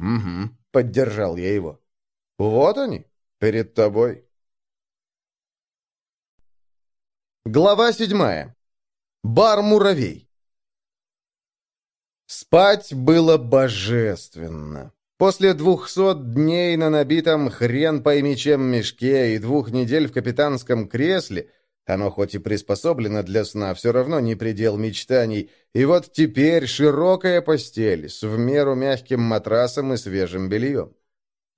«Угу», — поддержал я его. «Вот они, перед тобой». Глава седьмая. Бар-муравей. Спать было божественно. После двухсот дней на набитом хрен пойми чем мешке и двух недель в капитанском кресле, оно хоть и приспособлено для сна, все равно не предел мечтаний, и вот теперь широкая постель с в меру мягким матрасом и свежим бельем.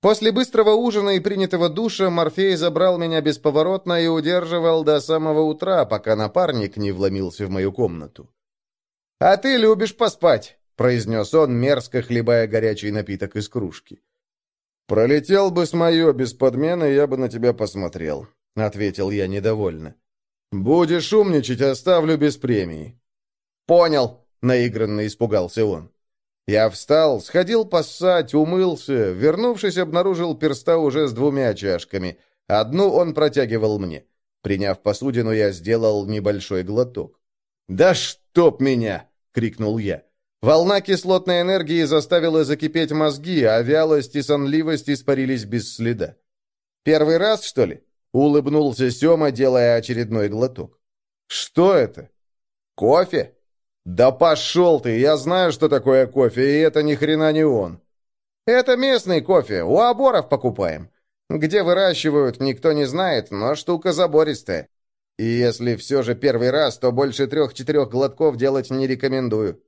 После быстрого ужина и принятого душа Морфей забрал меня бесповоротно и удерживал до самого утра, пока напарник не вломился в мою комнату. «А ты любишь поспать!» произнес он, мерзко хлебая горячий напиток из кружки. «Пролетел бы с мое без подмены, я бы на тебя посмотрел», — ответил я недовольно. «Будешь умничать, оставлю без премии». «Понял», — наигранно испугался он. Я встал, сходил поссать, умылся, вернувшись, обнаружил перста уже с двумя чашками. Одну он протягивал мне. Приняв посудину, я сделал небольшой глоток. «Да чтоб меня!» — крикнул я. Волна кислотной энергии заставила закипеть мозги, а вялость и сонливость испарились без следа. «Первый раз, что ли?» — улыбнулся Сема, делая очередной глоток. «Что это?» «Кофе?» «Да пошел ты! Я знаю, что такое кофе, и это ни хрена не он!» «Это местный кофе, у оборов покупаем. Где выращивают, никто не знает, но штука забористая. И если все же первый раз, то больше трех-четырех глотков делать не рекомендую.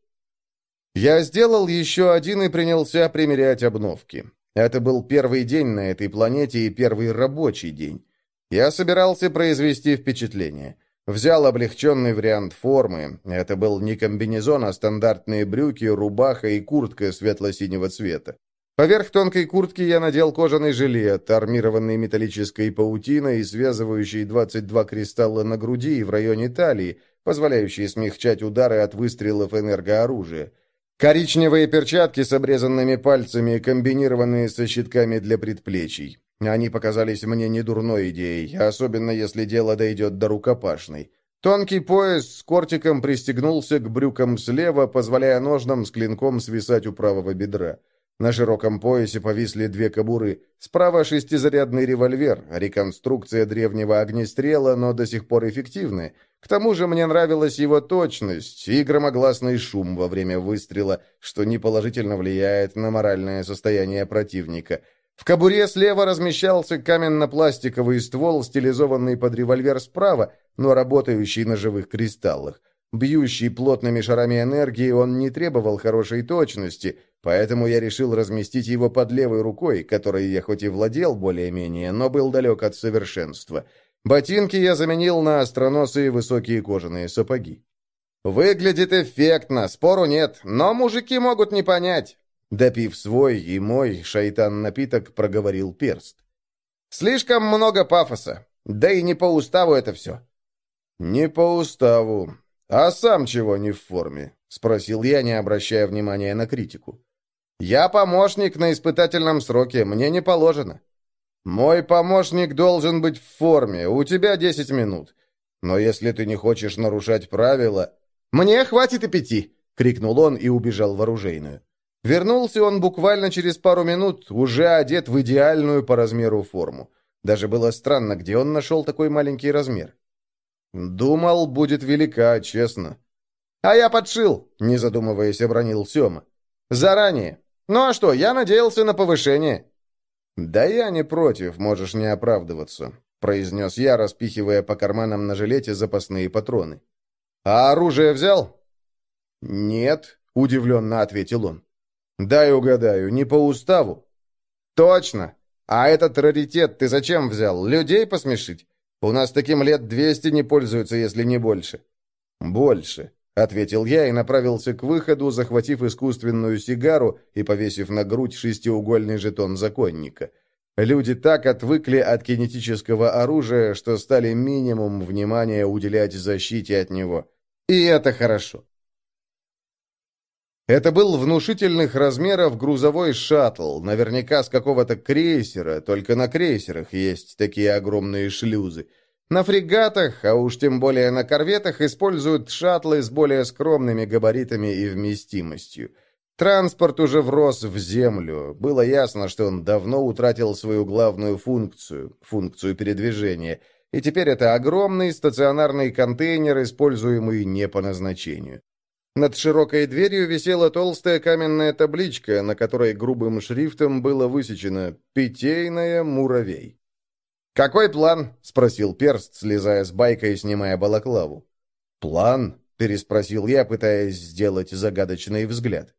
Я сделал еще один и принялся примерять обновки. Это был первый день на этой планете и первый рабочий день. Я собирался произвести впечатление. Взял облегченный вариант формы. Это был не комбинезон, а стандартные брюки, рубаха и куртка светло-синего цвета. Поверх тонкой куртки я надел кожаный жилет, армированный металлической паутиной и связывающий 22 кристалла на груди и в районе талии, позволяющие смягчать удары от выстрелов энергооружия. Коричневые перчатки с обрезанными пальцами, комбинированные со щитками для предплечий. Они показались мне недурной идеей, особенно если дело дойдет до рукопашной. Тонкий пояс с кортиком пристегнулся к брюкам слева, позволяя ножнам с клинком свисать у правого бедра. На широком поясе повисли две кобуры. Справа шестизарядный револьвер, реконструкция древнего огнестрела, но до сих пор эффективная. К тому же мне нравилась его точность и громогласный шум во время выстрела, что неположительно влияет на моральное состояние противника. В кобуре слева размещался каменно-пластиковый ствол, стилизованный под револьвер справа, но работающий на живых кристаллах. Бьющий плотными шарами энергии, он не требовал хорошей точности, поэтому я решил разместить его под левой рукой, которой я хоть и владел более-менее, но был далек от совершенства. Ботинки я заменил на остроносые высокие кожаные сапоги. Выглядит эффектно, спору нет, но мужики могут не понять. Допив свой и мой, шайтан-напиток проговорил перст. Слишком много пафоса, да и не по уставу это все. Не по уставу, «А сам чего не в форме?» — спросил я, не обращая внимания на критику. «Я помощник на испытательном сроке, мне не положено». «Мой помощник должен быть в форме, у тебя десять минут. Но если ты не хочешь нарушать правила...» «Мне хватит и пяти!» — крикнул он и убежал в оружейную. Вернулся он буквально через пару минут, уже одет в идеальную по размеру форму. Даже было странно, где он нашел такой маленький размер. «Думал, будет велика, честно». «А я подшил», — не задумываясь, обронил Сема. «Заранее. Ну а что, я надеялся на повышение». «Да я не против, можешь не оправдываться», — произнес я, распихивая по карманам на жилете запасные патроны. «А оружие взял?» «Нет», — удивленно ответил он. «Дай угадаю, не по уставу?» «Точно! А этот раритет ты зачем взял? Людей посмешить? У нас таким лет двести не пользуются, если не больше». «Больше», — ответил я и направился к выходу, захватив искусственную сигару и повесив на грудь шестиугольный жетон законника. Люди так отвыкли от кинетического оружия, что стали минимум внимания уделять защите от него. И это хорошо. Это был внушительных размеров грузовой шаттл, наверняка с какого-то крейсера, только на крейсерах есть такие огромные шлюзы. На фрегатах, а уж тем более на корветах, используют шаттлы с более скромными габаритами и вместимостью. Транспорт уже врос в землю. Было ясно, что он давно утратил свою главную функцию, функцию передвижения, и теперь это огромный стационарный контейнер, используемый не по назначению. Над широкой дверью висела толстая каменная табличка, на которой грубым шрифтом было высечено «Питейная муравей». «Какой план?» — спросил Перст, слезая с байка и снимая балаклаву. «План?» — переспросил я, пытаясь сделать загадочный взгляд.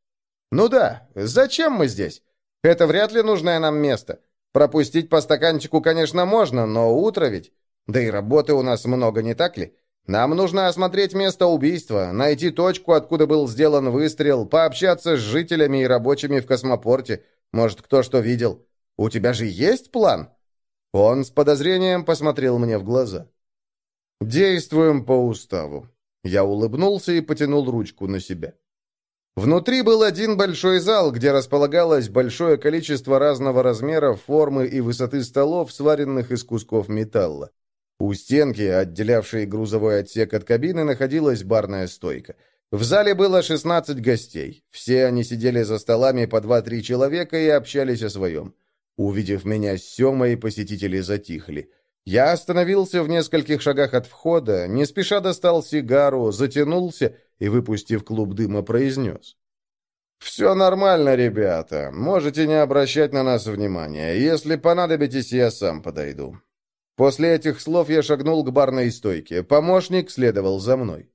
«Ну да, зачем мы здесь? Это вряд ли нужное нам место. Пропустить по стаканчику, конечно, можно, но утро ведь. Да и работы у нас много, не так ли? Нам нужно осмотреть место убийства, найти точку, откуда был сделан выстрел, пообщаться с жителями и рабочими в космопорте. Может, кто что видел. У тебя же есть план?» Он с подозрением посмотрел мне в глаза. «Действуем по уставу». Я улыбнулся и потянул ручку на себя. Внутри был один большой зал, где располагалось большое количество разного размера, формы и высоты столов, сваренных из кусков металла. У стенки, отделявшей грузовой отсек от кабины, находилась барная стойка. В зале было 16 гостей. Все они сидели за столами по 2-3 человека и общались о своем. Увидев меня с Семой, посетители затихли. Я остановился в нескольких шагах от входа, не спеша достал сигару, затянулся и, выпустив клуб дыма, произнес. «Все нормально, ребята. Можете не обращать на нас внимания. Если понадобитесь, я сам подойду». После этих слов я шагнул к барной стойке. Помощник следовал за мной.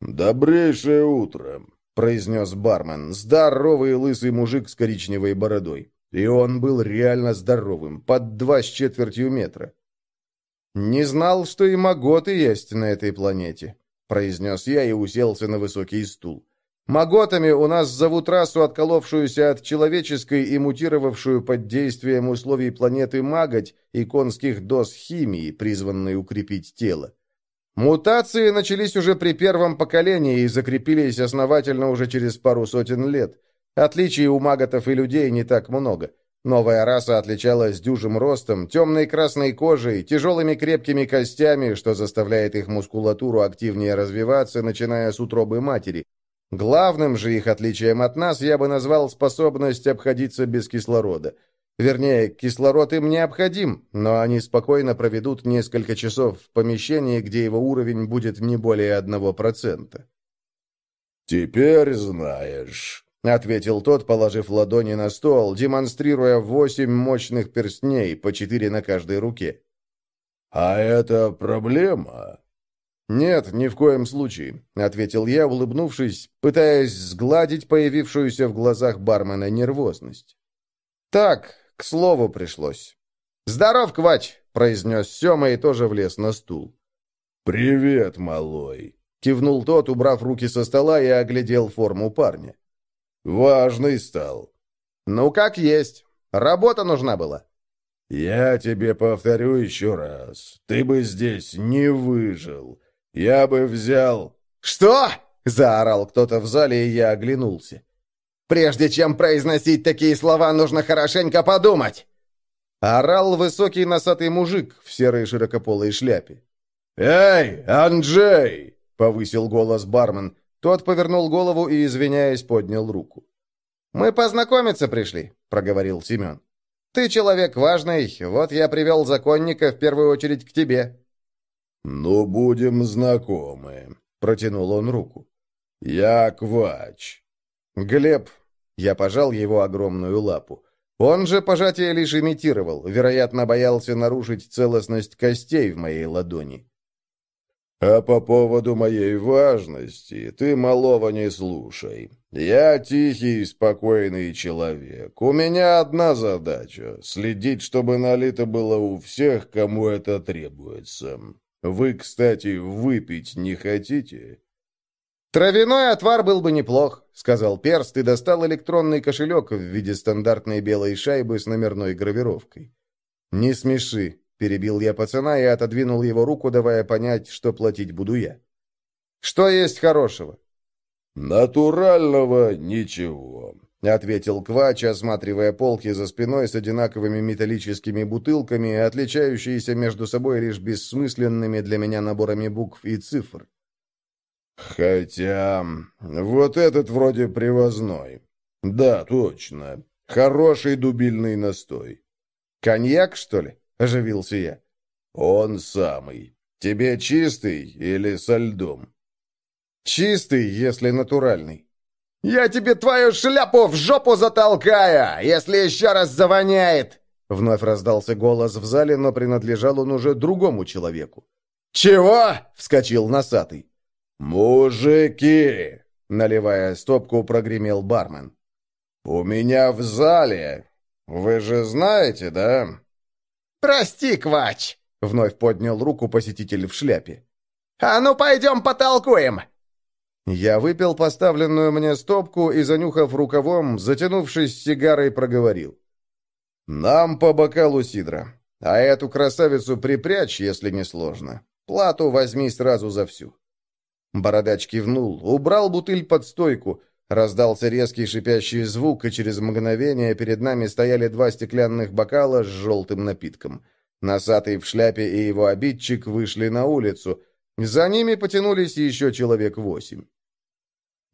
«Добрейшее утро», — произнес бармен, здоровый лысый мужик с коричневой бородой. И он был реально здоровым, под два с четвертью метра. «Не знал, что и маготы есть на этой планете», — произнес я и уселся на высокий стул. «Маготами у нас зовут расу, отколовшуюся от человеческой и мутировавшую под действием условий планеты маготь и конских доз химии, призванной укрепить тело. Мутации начались уже при первом поколении и закрепились основательно уже через пару сотен лет. Отличий у маготов и людей не так много. Новая раса отличалась дюжим ростом, темной красной кожей, тяжелыми крепкими костями, что заставляет их мускулатуру активнее развиваться, начиная с утробы матери. Главным же их отличием от нас я бы назвал способность обходиться без кислорода. Вернее, кислород им необходим, но они спокойно проведут несколько часов в помещении, где его уровень будет не более одного процента. «Теперь знаешь», — ответил тот, положив ладони на стол, демонстрируя восемь мощных перстней, по четыре на каждой руке. «А это проблема?» «Нет, ни в коем случае», — ответил я, улыбнувшись, пытаясь сгладить появившуюся в глазах бармена нервозность. «Так, к слову пришлось». «Здоров, Квач!» — произнес Сема и тоже влез на стул. «Привет, малой!» — кивнул тот, убрав руки со стола и оглядел форму парня. Важный стал. Ну, как есть. Работа нужна была. Я тебе повторю еще раз. Ты бы здесь не выжил. Я бы взял... Что? Заорал кто-то в зале, и я оглянулся. Прежде чем произносить такие слова, нужно хорошенько подумать. Орал высокий носатый мужик в серой широкополой шляпе. «Эй, Анджей!» — повысил голос бармен. Тот повернул голову и, извиняясь, поднял руку. «Мы познакомиться пришли», — проговорил Семен. «Ты человек важный, вот я привел законника в первую очередь к тебе». «Ну, будем знакомы», — протянул он руку. «Я Квач». «Глеб», — я пожал его огромную лапу. Он же пожатие лишь имитировал, вероятно, боялся нарушить целостность костей в моей ладони. А по поводу моей важности ты малого не слушай. Я тихий и спокойный человек. У меня одна задача — следить, чтобы налито было у всех, кому это требуется. Вы, кстати, выпить не хотите?» «Травяной отвар был бы неплох», — сказал Перст и достал электронный кошелек в виде стандартной белой шайбы с номерной гравировкой. «Не смеши», Перебил я пацана и отодвинул его руку, давая понять, что платить буду я. «Что есть хорошего?» «Натурального ничего», — ответил Квач, осматривая полки за спиной с одинаковыми металлическими бутылками, отличающиеся между собой лишь бессмысленными для меня наборами букв и цифр. «Хотя... вот этот вроде привозной. «Да, точно. Хороший дубильный настой». «Коньяк, что ли?» — оживился я. «Он самый. Тебе чистый или со льдом?» «Чистый, если натуральный». «Я тебе твою шляпу в жопу затолкаю, если еще раз завоняет!» Вновь раздался голос в зале, но принадлежал он уже другому человеку. «Чего?» — вскочил носатый. «Мужики!» — наливая стопку, прогремел бармен. «У меня в зале. Вы же знаете, да?» «Прости, Квач!» — вновь поднял руку посетитель в шляпе. «А ну, пойдем потолкуем!» Я выпил поставленную мне стопку и, занюхав рукавом, затянувшись сигарой, проговорил. «Нам по бокалу сидра, а эту красавицу припрячь, если не сложно. Плату возьми сразу за всю». Бородач кивнул, убрал бутыль под стойку, раздался резкий шипящий звук, и через мгновение перед нами стояли два стеклянных бокала с желтым напитком. Носатый в шляпе и его обидчик вышли на улицу. За ними потянулись еще человек восемь.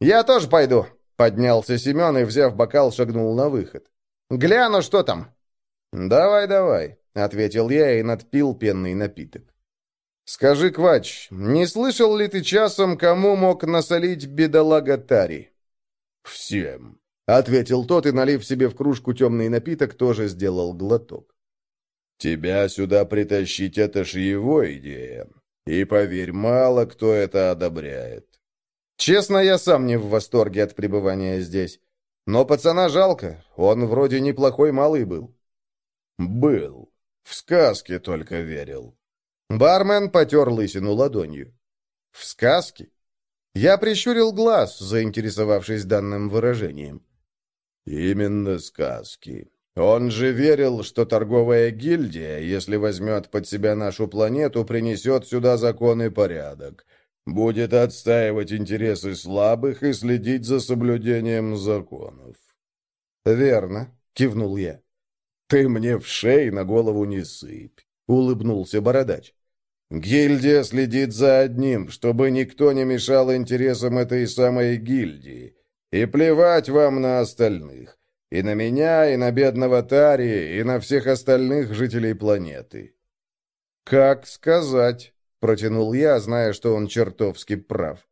«Я тоже пойду», — поднялся Семен и, взяв бокал, шагнул на выход. «Гляну, что там». «Давай, давай», — ответил я и надпил пенный напиток. «Скажи, Квач, не слышал ли ты часом, кому мог насолить бедолага Тари?» «Всем», — ответил тот и, налив себе в кружку темный напиток, тоже сделал глоток. «Тебя сюда притащить — это ж его идея. И поверь, мало кто это одобряет. Честно, я сам не в восторге от пребывания здесь. Но пацана жалко, он вроде неплохой малый был». «Был. В сказке только верил». Бармен потер лысину ладонью. «В сказке?» Я прищурил глаз, заинтересовавшись данным выражением. «Именно сказки. Он же верил, что торговая гильдия, если возьмет под себя нашу планету, принесет сюда закон и порядок. Будет отстаивать интересы слабых и следить за соблюдением законов». «Верно», — кивнул я. «Ты мне в шеи на голову не сыпь», — улыбнулся бородач. «Гильдия следит за одним, чтобы никто не мешал интересам этой самой гильдии. И плевать вам на остальных. И на меня, и на бедного Тари, и на всех остальных жителей планеты». «Как сказать?» — протянул я, зная, что он чертовски прав.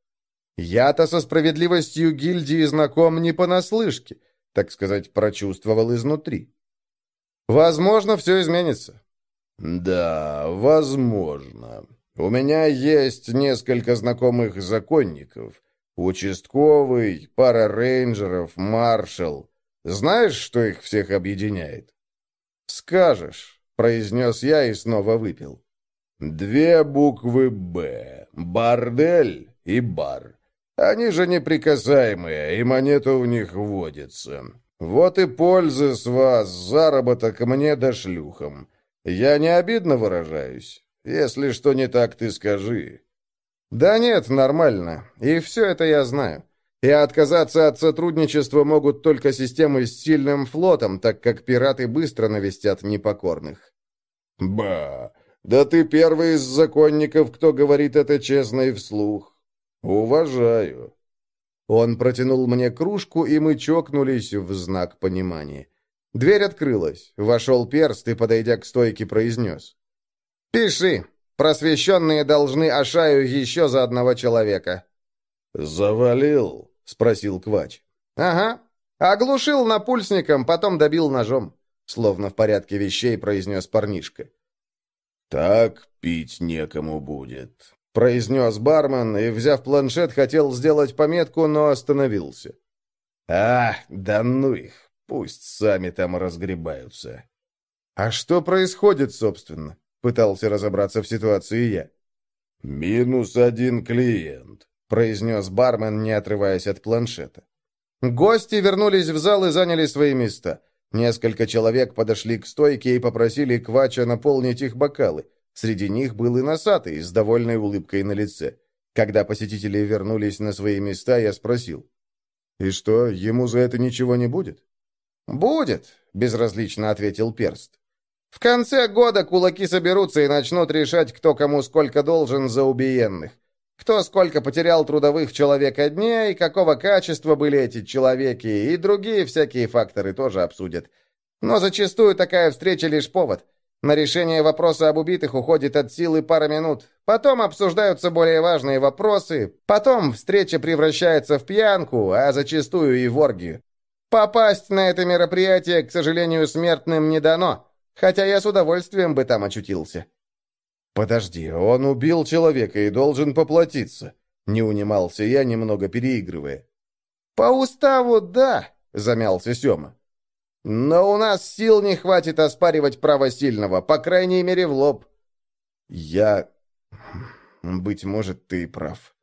«Я-то со справедливостью гильдии знаком не понаслышке, так сказать, прочувствовал изнутри. Возможно, все изменится. «Да, возможно. У меня есть несколько знакомых законников. Участковый, пара рейнджеров, маршал. Знаешь, что их всех объединяет?» «Скажешь», — произнес я и снова выпил. «Две буквы «Б». Бордель и бар. Они же неприкасаемые, и монета у них водится. Вот и пользы с вас, заработок мне да шлюхам. Я не обидно выражаюсь. Если что не так, ты скажи». «Да нет, нормально. И все это я знаю. И отказаться от сотрудничества могут только системы с сильным флотом, так как пираты быстро навестят непокорных». «Ба! Да ты первый из законников, кто говорит это честно и вслух. Уважаю». Он протянул мне кружку, и мы чокнулись в знак понимания. Дверь открылась. Вошел перст и, подойдя к стойке, произнес. «Пиши. Просвещенные должны Ашаю еще за одного человека». «Завалил?» — спросил Квач. «Ага. Оглушил напульсником, потом добил ножом», — словно в порядке вещей произнес парнишка. «Так пить некому будет», — произнес бармен и, взяв планшет, хотел сделать пометку, но остановился. «А, да ну их! Пусть сами там разгребаются. А что происходит, собственно? Пытался разобраться в ситуации я. «Минус один клиент», — произнес бармен, не отрываясь от планшета. Гости вернулись в зал и заняли свои места. Несколько человек подошли к стойке и попросили Квача наполнить их бокалы. Среди них был и носатый, с довольной улыбкой на лице. Когда посетители вернулись на свои места, я спросил. «И что, ему за это ничего не будет?» «Будет», — безразлично ответил Перст. «В конце года кулаки соберутся и начнут решать, кто кому сколько должен за убиенных. Кто сколько потерял трудовых человека дней, какого качества были эти человеки, и другие всякие факторы тоже обсудят. Но зачастую такая встреча лишь повод. На решение вопроса об убитых уходит от силы пара минут. Потом обсуждаются более важные вопросы. Потом встреча превращается в пьянку, а зачастую и в оргию. Попасть на это мероприятие, к сожалению, смертным не дано, хотя я с удовольствием бы там очутился. «Подожди, он убил человека и должен поплатиться», — не унимался я, немного переигрывая. «По уставу, да», — замялся Сема. «Но у нас сил не хватит оспаривать право сильного, по крайней мере, в лоб». «Я... Быть может, ты прав».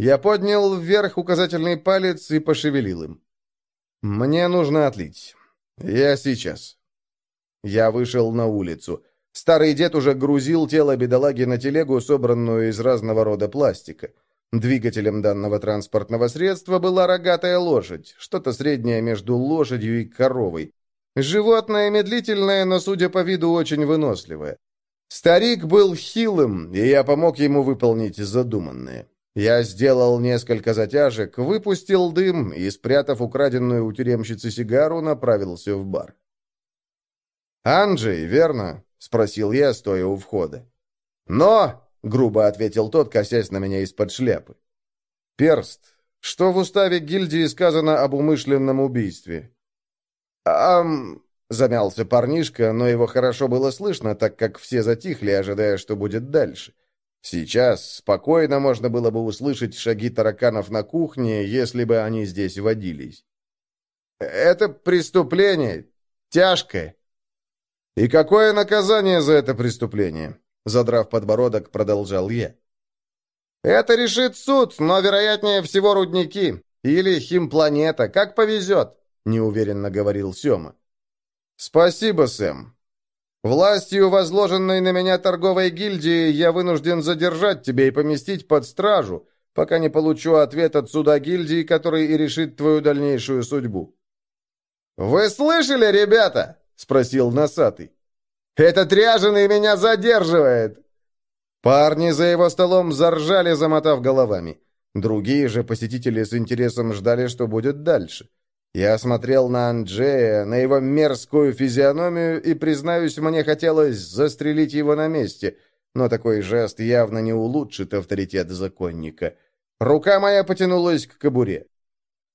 Я поднял вверх указательный палец и пошевелил им. «Мне нужно отлить. Я сейчас». Я вышел на улицу. Старый дед уже грузил тело бедолаги на телегу, собранную из разного рода пластика. Двигателем данного транспортного средства была рогатая лошадь, что-то среднее между лошадью и коровой. Животное медлительное, но, судя по виду, очень выносливое. Старик был хилым, и я помог ему выполнить задуманное. Я сделал несколько затяжек, выпустил дым и, спрятав украденную у тюремщицы сигару, направился в бар. «Анджей, верно?» — спросил я, стоя у входа. «Но!» — грубо ответил тот, косясь на меня из-под шляпы. «Перст, что в уставе гильдии сказано об умышленном убийстве?» «Ам...» — замялся парнишка, но его хорошо было слышно, так как все затихли, ожидая, что будет дальше. Сейчас спокойно можно было бы услышать шаги тараканов на кухне, если бы они здесь водились. «Это преступление. Тяжкое». «И какое наказание за это преступление?» Задрав подбородок, продолжал я. «Это решит суд, но, вероятнее всего, рудники. Или химпланета, как повезет», — неуверенно говорил Сема. «Спасибо, Сэм. Властью, возложенной на меня торговой гильдии, я вынужден задержать тебя и поместить под стражу, пока не получу ответ от суда гильдии, который и решит твою дальнейшую судьбу». «Вы слышали, ребята?» — спросил носатый. «Этот ряженый меня задерживает!» Парни за его столом заржали, замотав головами. Другие же посетители с интересом ждали, что будет дальше. Я смотрел на Анджея, на его мерзкую физиономию, и, признаюсь, мне хотелось застрелить его на месте, но такой жест явно не улучшит авторитет законника. Рука моя потянулась к кобуре.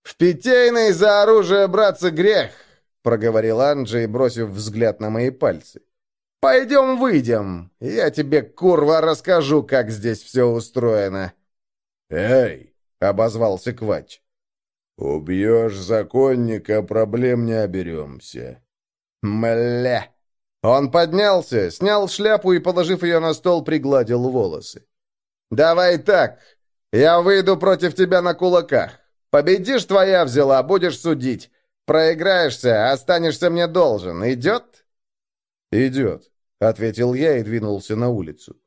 «В питейной за оружие браться грех!» — проговорил Анджей, бросив взгляд на мои пальцы. «Пойдем выйдем, я тебе, курва, расскажу, как здесь все устроено». «Эй!» — обозвался Квач. «Убьешь законника, проблем не оберемся». «Мля!» Он поднялся, снял шляпу и, положив ее на стол, пригладил волосы. «Давай так. Я выйду против тебя на кулаках. Победишь, твоя взяла, будешь судить. Проиграешься, останешься мне должен. Идет?» «Идет», — ответил я и двинулся на улицу.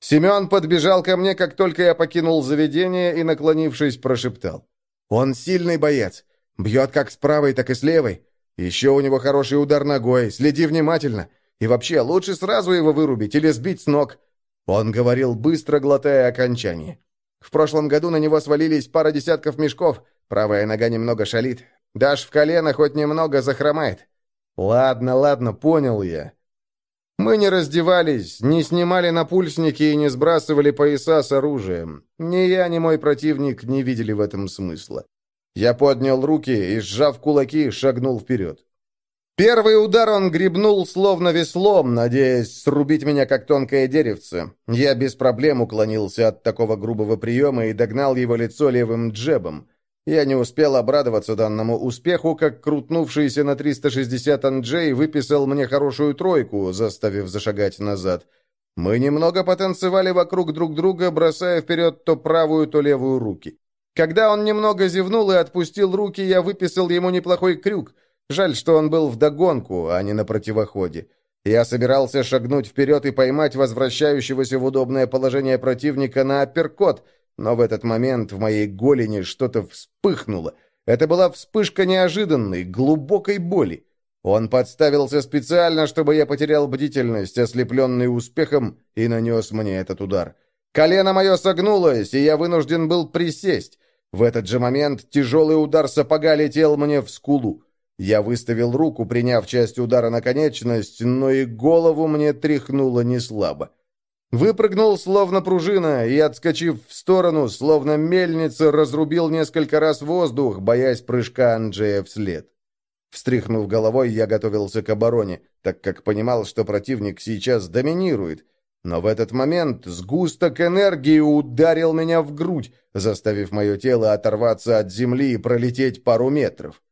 Семен подбежал ко мне, как только я покинул заведение, и, наклонившись, прошептал. Он сильный боец. Бьет как с правой, так и с левой. Еще у него хороший удар ногой. Следи внимательно. И вообще, лучше сразу его вырубить или сбить с ног. Он говорил, быстро глотая окончание. В прошлом году на него свалились пара десятков мешков. Правая нога немного шалит. Дашь в колено, хоть немного захромает. Ладно, ладно, понял я. Мы не раздевались, не снимали напульсники и не сбрасывали пояса с оружием. Ни я, ни мой противник не видели в этом смысла. Я поднял руки и, сжав кулаки, шагнул вперед. Первый удар он гребнул словно веслом, надеясь срубить меня как тонкое деревце. Я без проблем уклонился от такого грубого приема и догнал его лицо левым джебом. Я не успел обрадоваться данному успеху, как крутнувшийся на 360 Анджей выписал мне хорошую тройку, заставив зашагать назад. Мы немного потанцевали вокруг друг друга, бросая вперед то правую, то левую руки. Когда он немного зевнул и отпустил руки, я выписал ему неплохой крюк. Жаль, что он был вдогонку, а не на противоходе. Я собирался шагнуть вперед и поймать возвращающегося в удобное положение противника на апперкот — но в этот момент в моей голени что-то вспыхнуло. Это была вспышка неожиданной, глубокой боли. Он подставился специально, чтобы я потерял бдительность, ослепленный успехом, и нанес мне этот удар. Колено мое согнулось, и я вынужден был присесть. В этот же момент тяжелый удар сапога летел мне в скулу. Я выставил руку, приняв часть удара на конечность, но и голову мне тряхнуло неслабо. Выпрыгнул, словно пружина, и, отскочив в сторону, словно мельница, разрубил несколько раз воздух, боясь прыжка Анджея вслед. Встряхнув головой, я готовился к обороне, так как понимал, что противник сейчас доминирует. Но в этот момент сгусток энергии ударил меня в грудь, заставив мое тело оторваться от земли и пролететь пару метров.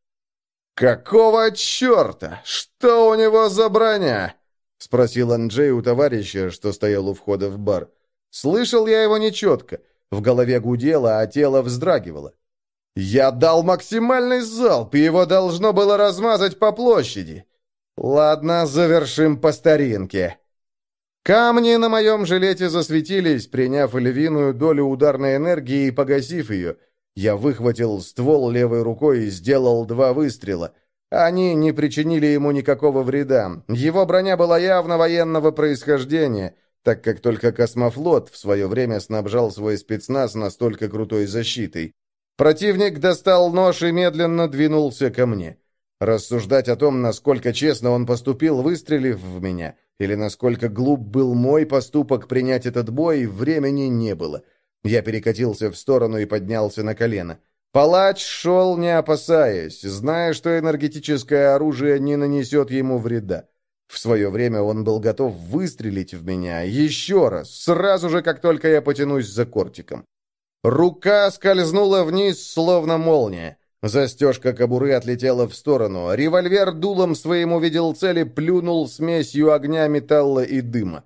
«Какого черта? Что у него за броня?» — спросил Анджей у товарища, что стоял у входа в бар. Слышал я его нечетко. В голове гудело, а тело вздрагивало. Я дал максимальный залп, и его должно было размазать по площади. Ладно, завершим по старинке. Камни на моем жилете засветились, приняв львиную долю ударной энергии и погасив ее. Я выхватил ствол левой рукой и сделал два выстрела — они не причинили ему никакого вреда. Его броня была явно военного происхождения, так как только космофлот в свое время снабжал свой спецназ настолько крутой защитой. Противник достал нож и медленно двинулся ко мне. Рассуждать о том, насколько честно он поступил, выстрелив в меня, или насколько глуп был мой поступок принять этот бой, времени не было. Я перекатился в сторону и поднялся на колено. Палач шел, не опасаясь, зная, что энергетическое оружие не нанесет ему вреда. В свое время он был готов выстрелить в меня еще раз, сразу же, как только я потянусь за кортиком. Рука скользнула вниз, словно молния. Застежка кобуры отлетела в сторону. Револьвер дулом своим увидел цели, плюнул смесью огня, металла и дыма.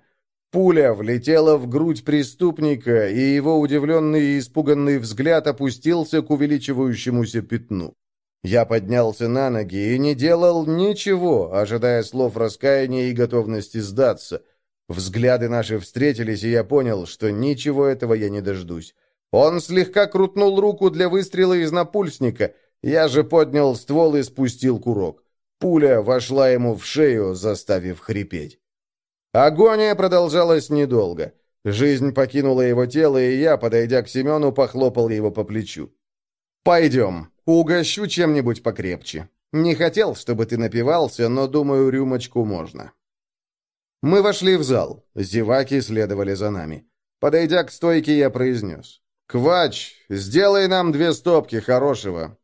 Пуля влетела в грудь преступника, и его удивленный и испуганный взгляд опустился к увеличивающемуся пятну. Я поднялся на ноги и не делал ничего, ожидая слов раскаяния и готовности сдаться. Взгляды наши встретились, и я понял, что ничего этого я не дождусь. Он слегка крутнул руку для выстрела из напульсника. Я же поднял ствол и спустил курок. Пуля вошла ему в шею, заставив хрипеть. Агония продолжалась недолго. Жизнь покинула его тело, и я, подойдя к Семену, похлопал его по плечу. «Пойдем, угощу чем-нибудь покрепче. Не хотел, чтобы ты напивался, но, думаю, рюмочку можно». Мы вошли в зал. Зеваки следовали за нами. Подойдя к стойке, я произнес. «Квач, сделай нам две стопки хорошего».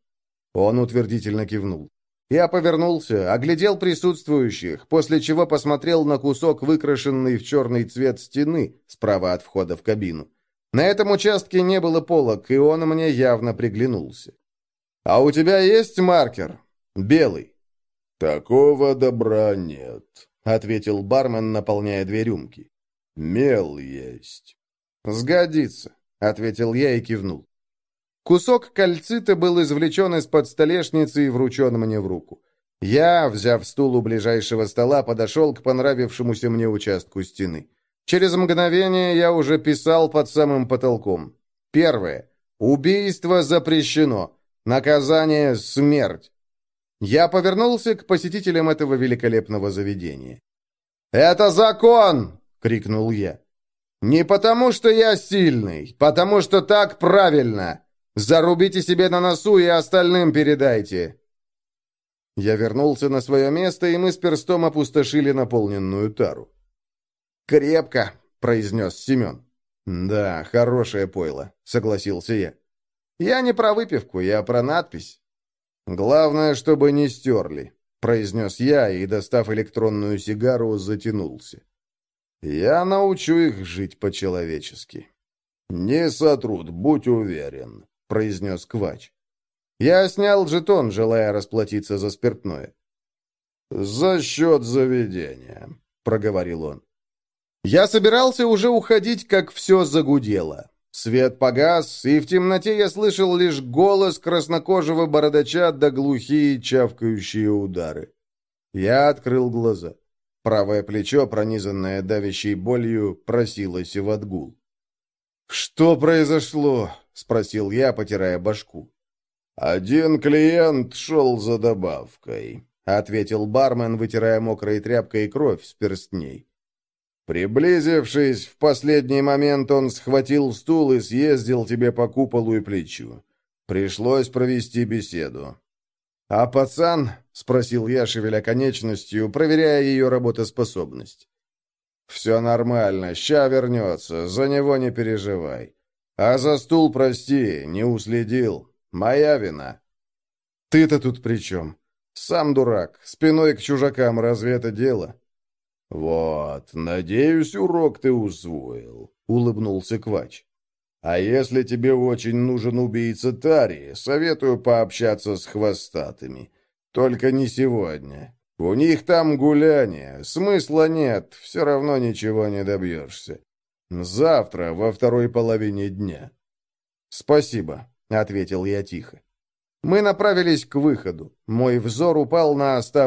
Он утвердительно кивнул. Я повернулся, оглядел присутствующих, после чего посмотрел на кусок выкрашенный в черный цвет стены справа от входа в кабину. На этом участке не было полок, и он мне явно приглянулся. «А у тебя есть маркер? Белый?» «Такого добра нет», — ответил бармен, наполняя две рюмки. «Мел есть». «Сгодится», — ответил я и кивнул. Кусок кальцита был извлечен из-под столешницы и вручен мне в руку. Я, взяв стул у ближайшего стола, подошел к понравившемуся мне участку стены. Через мгновение я уже писал под самым потолком. Первое. Убийство запрещено. Наказание – смерть. Я повернулся к посетителям этого великолепного заведения. «Это закон!» — крикнул я. «Не потому, что я сильный, потому что так правильно!» Зарубите себе на носу и остальным передайте!» Я вернулся на свое место, и мы с перстом опустошили наполненную тару. «Крепко!» — произнес Семен. «Да, хорошее пойло», — согласился я. «Я не про выпивку, я про надпись». «Главное, чтобы не стерли», — произнес я и, достав электронную сигару, затянулся. «Я научу их жить по-человечески». «Не сотрут, будь уверен», — произнес Квач. Я снял жетон, желая расплатиться за спиртное. «За счет заведения», — проговорил он. Я собирался уже уходить, как все загудело. Свет погас, и в темноте я слышал лишь голос краснокожего бородача да глухие чавкающие удары. Я открыл глаза. Правое плечо, пронизанное давящей болью, просилось в отгул. «Что произошло?» — спросил я, потирая башку. «Один клиент шел за добавкой», — ответил бармен, вытирая мокрой тряпкой кровь с перстней. Приблизившись, в последний момент он схватил стул и съездил тебе по куполу и плечу. Пришлось провести беседу. «А пацан?» — спросил я, шевеля конечностью, проверяя ее работоспособность. «Все нормально, ща вернется, за него не переживай. А за стул, прости, не уследил. Моя вина». «Ты-то тут при чем? Сам дурак, спиной к чужакам, разве это дело?» «Вот, надеюсь, урок ты усвоил», — улыбнулся Квач. «А если тебе очень нужен убийца Тари, советую пообщаться с хвостатыми. Только не сегодня. У них там гуляние, смысла нет, все равно ничего не добьешься. Завтра, во второй половине дня». «Спасибо», — ответил я тихо. Мы направились к выходу. Мой взор упал на оставленный